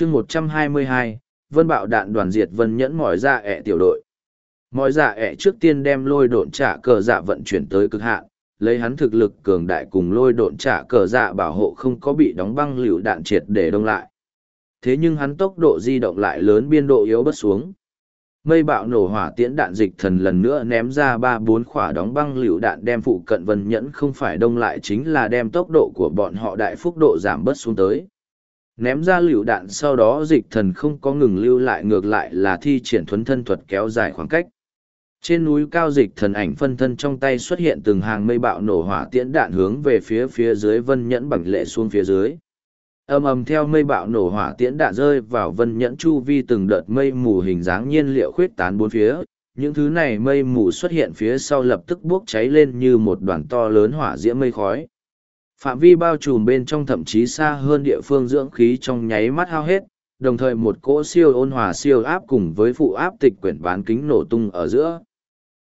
chương một trăm hai mươi hai, vân bạo đạn đoàn diệt vân nhẫn mỏi ra dạ ẹ tiểu đội. Mọi dạ ẹ trước tiên đem lôi độn trả cờ dạ vận chuyển tới cực hạn, lấy hắn thực lực cường đại cùng lôi độn trả cờ dạ bảo hộ không có bị đóng băng lựu đạn triệt để đông lại. Thế nhưng hắn tốc độ di động lại lớn biên độ yếu bất xuống. Mây bạo nổ hỏa tiễn đạn dịch thần lần nữa ném ra ba bốn khỏa đóng băng lựu đạn đem phụ cận vân nhẫn không phải đông lại chính là đem tốc độ của bọn họ đại phúc độ giảm bớt xuống tới ném ra lựu đạn sau đó dịch thần không có ngừng lưu lại ngược lại là thi triển thuấn thân thuật kéo dài khoảng cách. Trên núi cao dịch thần ảnh phân thân trong tay xuất hiện từng hàng mây bạo nổ hỏa tiễn đạn hướng về phía phía dưới vân nhẫn bằng lệ xuống phía dưới. Ầm ầm theo mây bạo nổ hỏa tiễn đạn rơi vào vân nhẫn chu vi từng đợt mây mù hình dáng nhiên liệu khuyết tán bốn phía. Những thứ này mây mù xuất hiện phía sau lập tức bốc cháy lên như một đoàn to lớn hỏa diễm mây khói phạm vi bao trùm bên trong thậm chí xa hơn địa phương dưỡng khí trong nháy mắt hao hết, đồng thời một cỗ siêu ôn hòa siêu áp cùng với phụ áp tịch quyển bán kính nổ tung ở giữa.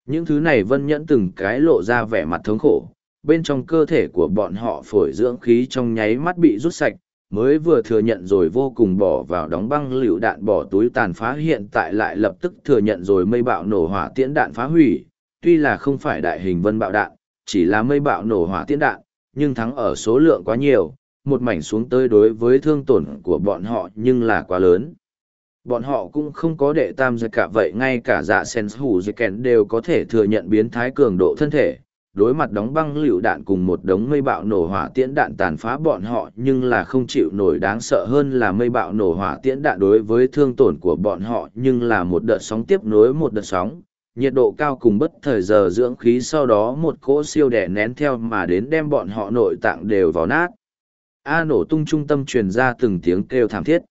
Những thứ này vân nhẫn từng cái lộ ra vẻ mặt thống khổ, bên trong cơ thể của bọn họ phổi dưỡng khí trong nháy mắt bị rút sạch, mới vừa thừa nhận rồi vô cùng bỏ vào đóng băng lựu đạn bỏ túi tàn phá, hiện tại lại lập tức thừa nhận rồi mây bạo nổ hỏa tiễn đạn phá hủy. Tuy là không phải đại hình vân bạo đạn, chỉ là mây bạo nổ hỏa tiễn đạn nhưng thắng ở số lượng quá nhiều, một mảnh xuống tới đối với thương tổn của bọn họ nhưng là quá lớn. Bọn họ cũng không có đệ tam giật cả vậy ngay cả dạ sen hủ giật kèn đều có thể thừa nhận biến thái cường độ thân thể. Đối mặt đóng băng lựu đạn cùng một đống mây bạo nổ hỏa tiễn đạn tàn phá bọn họ nhưng là không chịu nổi đáng sợ hơn là mây bạo nổ hỏa tiễn đạn đối với thương tổn của bọn họ nhưng là một đợt sóng tiếp nối một đợt sóng nhiệt độ cao cùng bất thời giờ dưỡng khí sau đó một cỗ siêu đẻ nén theo mà đến đem bọn họ nội tạng đều vào nát. A nổ tung trung tâm truyền ra từng tiếng kêu thảm thiết.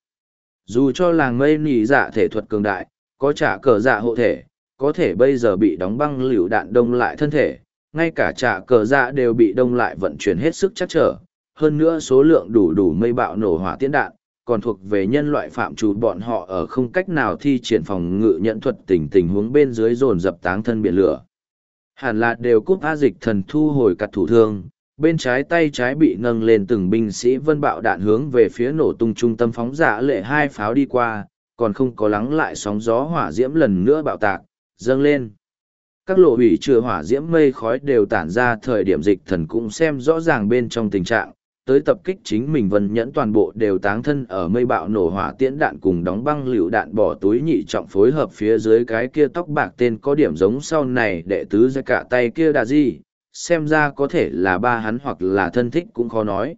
Dù cho làng mây nỉ dạ thể thuật cường đại, có trả cờ dạ hộ thể, có thể bây giờ bị đóng băng lựu đạn đông lại thân thể, ngay cả trả cờ dạ đều bị đông lại vận chuyển hết sức chắc trở. Hơn nữa số lượng đủ đủ mây bạo nổ hỏa tiễn đạn còn thuộc về nhân loại phạm trù bọn họ ở không cách nào thi triển phòng ngự nhận thuật tình tình huống bên dưới dồn dập táng thân biển lửa hẳn là đều cúp a dịch thần thu hồi cặt thủ thương bên trái tay trái bị nâng lên từng binh sĩ vân bạo đạn hướng về phía nổ tung trung tâm phóng giả lệ hai pháo đi qua, còn không có lắng lại sóng gió hỏa diễm lần nữa bạo tạc, dâng lên. Các lộ hủy trừ hỏa diễm mây khói đều tản ra thời điểm dịch thần cũng xem rõ ràng bên trong tình trạng, tới tập kích chính mình vân nhẫn toàn bộ đều táng thân ở mây bạo nổ hỏa tiễn đạn cùng đóng băng lựu đạn bỏ túi nhị trọng phối hợp phía dưới cái kia tóc bạc tên có điểm giống sau này đệ tứ ra cả tay kia đà gì, xem ra có thể là ba hắn hoặc là thân thích cũng khó nói.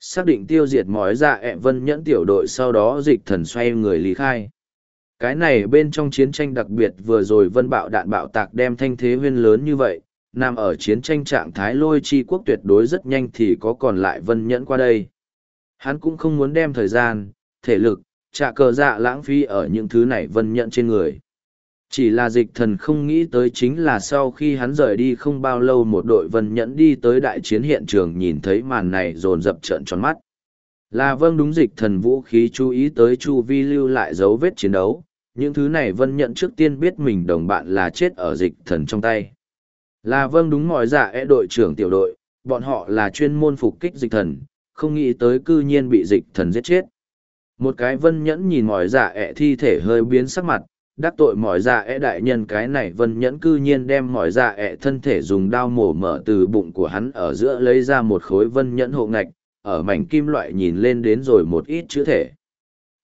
Xác định tiêu diệt mỏi dạ ẹ vân nhẫn tiểu đội sau đó dịch thần xoay người lý khai. Cái này bên trong chiến tranh đặc biệt vừa rồi vân bạo đạn bạo tạc đem thanh thế huyên lớn như vậy, nằm ở chiến tranh trạng thái lôi chi quốc tuyệt đối rất nhanh thì có còn lại vân nhẫn qua đây. Hắn cũng không muốn đem thời gian, thể lực, trả cờ dạ lãng phí ở những thứ này vân nhẫn trên người. Chỉ là dịch thần không nghĩ tới chính là sau khi hắn rời đi không bao lâu một đội vân nhẫn đi tới đại chiến hiện trường nhìn thấy màn này dồn dập trợn tròn mắt. Là vâng đúng dịch thần vũ khí chú ý tới chu vi lưu lại dấu vết chiến đấu, những thứ này vân nhận trước tiên biết mình đồng bạn là chết ở dịch thần trong tay. Là vâng đúng mọi dạ e đội trưởng tiểu đội, bọn họ là chuyên môn phục kích dịch thần, không nghĩ tới cư nhiên bị dịch thần giết chết. Một cái vân nhẫn nhìn mọi dạ e thi thể hơi biến sắc mặt, đắc tội mọi dạ e đại nhân cái này vân nhẫn cư nhiên đem mọi dạ e thân thể dùng đao mổ mở từ bụng của hắn ở giữa lấy ra một khối vân nhẫn hộ ngạch ở mảnh kim loại nhìn lên đến rồi một ít chữ thể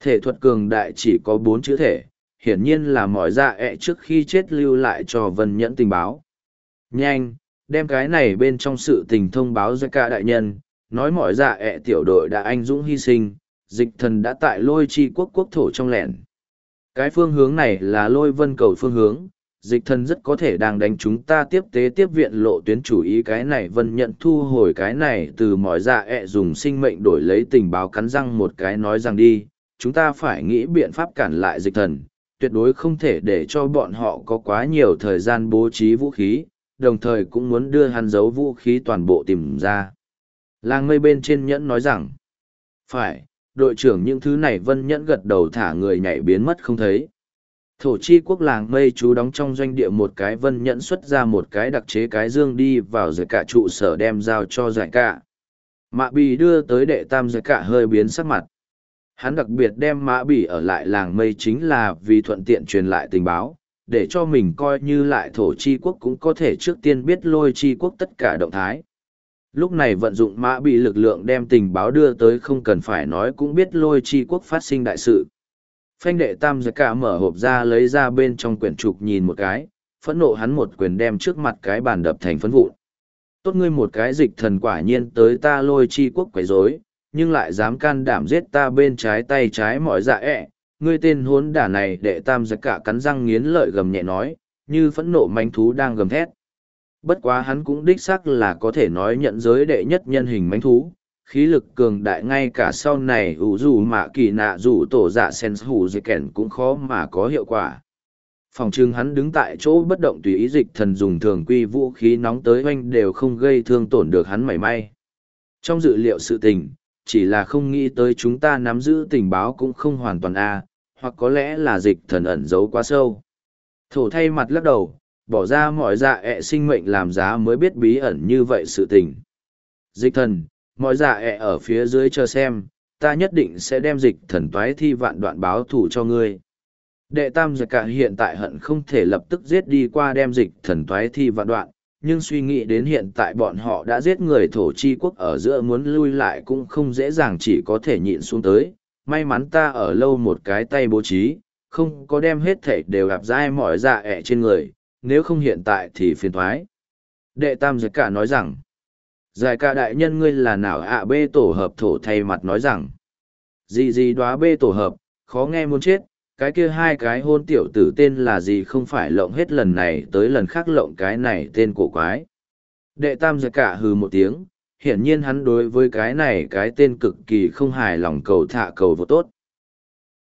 thể thuật cường đại chỉ có bốn chữ thể hiển nhiên là mọi dạ e trước khi chết lưu lại cho vân nhẫn tình báo nhanh đem cái này bên trong sự tình thông báo ra cả đại nhân. Nói mọi dạ ẹ tiểu đội đã anh dũng hy sinh dịch thần đã tại lôi chi quốc quốc thổ trong lẻn. Cái phương hướng này là lôi vân cầu phương hướng, dịch thần rất có thể đang đánh chúng ta tiếp tế tiếp viện lộ tuyến chủ ý cái này vân nhận thu hồi cái này từ mọi dạ ẹ dùng sinh mệnh đổi lấy tình báo cắn răng một cái nói rằng đi, chúng ta phải nghĩ biện pháp cản lại dịch thần, tuyệt đối không thể để cho bọn họ có quá nhiều thời gian bố trí vũ khí, đồng thời cũng muốn đưa hắn giấu vũ khí toàn bộ tìm ra. Làng mây bên trên nhẫn nói rằng, phải, đội trưởng những thứ này vân nhẫn gật đầu thả người nhảy biến mất không thấy. Thổ chi quốc làng mây chú đóng trong doanh địa một cái vân nhẫn xuất ra một cái đặc chế cái dương đi vào giải cả trụ sở đem giao cho giải cả. Mạ bì đưa tới đệ tam giải cả hơi biến sắc mặt. Hắn đặc biệt đem mã bỉ ở lại làng mây chính là vì thuận tiện truyền lại tình báo, để cho mình coi như lại thổ chi quốc cũng có thể trước tiên biết lôi chi quốc tất cả động thái. Lúc này vận dụng mã bị lực lượng đem tình báo đưa tới không cần phải nói cũng biết lôi chi quốc phát sinh đại sự. Phanh đệ tam giới cả mở hộp ra lấy ra bên trong quyển trục nhìn một cái, phẫn nộ hắn một quyền đem trước mặt cái bàn đập thành phấn vụn. Tốt ngươi một cái dịch thần quả nhiên tới ta lôi chi quốc quấy rối, nhưng lại dám can đảm giết ta bên trái tay trái mọi dạ ẹ, ngươi tên hốn đả này đệ tam giặc cả cắn răng nghiến lợi gầm nhẹ nói, như phẫn nộ manh thú đang gầm thét. Bất quá hắn cũng đích xác là có thể nói nhận giới đệ nhất nhân hình manh thú, khí lực cường đại ngay cả sau này ủ dù mà kỳ nạ dù tổ dạ sen hủ dị kẻn cũng khó mà có hiệu quả. Phòng trưng hắn đứng tại chỗ bất động tùy ý dịch thần dùng thường quy vũ khí nóng tới oanh đều không gây thương tổn được hắn mảy may. Trong dự liệu sự tình, chỉ là không nghĩ tới chúng ta nắm giữ tình báo cũng không hoàn toàn a hoặc có lẽ là dịch thần ẩn giấu quá sâu. Thổ thay mặt lắc đầu, bỏ ra mọi dạ ẹ sinh mệnh làm giá mới biết bí ẩn như vậy sự tình. Dịch thần, mọi dạ ẹ ở phía dưới chờ xem, ta nhất định sẽ đem dịch thần toái thi vạn đoạn báo thủ cho ngươi. Đệ tam giặc cả hiện tại hận không thể lập tức giết đi qua đem dịch thần toái thi vạn đoạn, nhưng suy nghĩ đến hiện tại bọn họ đã giết người thổ chi quốc ở giữa muốn lui lại cũng không dễ dàng chỉ có thể nhịn xuống tới. May mắn ta ở lâu một cái tay bố trí, không có đem hết thể đều gặp dai mỏi dạ ẹ trên người, nếu không hiện tại thì phiền thoái. Đệ tam giải cả nói rằng, giải cả đại nhân ngươi là nào ạ bê tổ hợp thổ thay mặt nói rằng, gì gì đoá bê tổ hợp, khó nghe muốn chết, cái kia hai cái hôn tiểu tử tên là gì không phải lộng hết lần này tới lần khác lộng cái này tên cổ quái. Đệ tam giặc cả hừ một tiếng, hiển nhiên hắn đối với cái này cái tên cực kỳ không hài lòng cầu thả cầu vô tốt.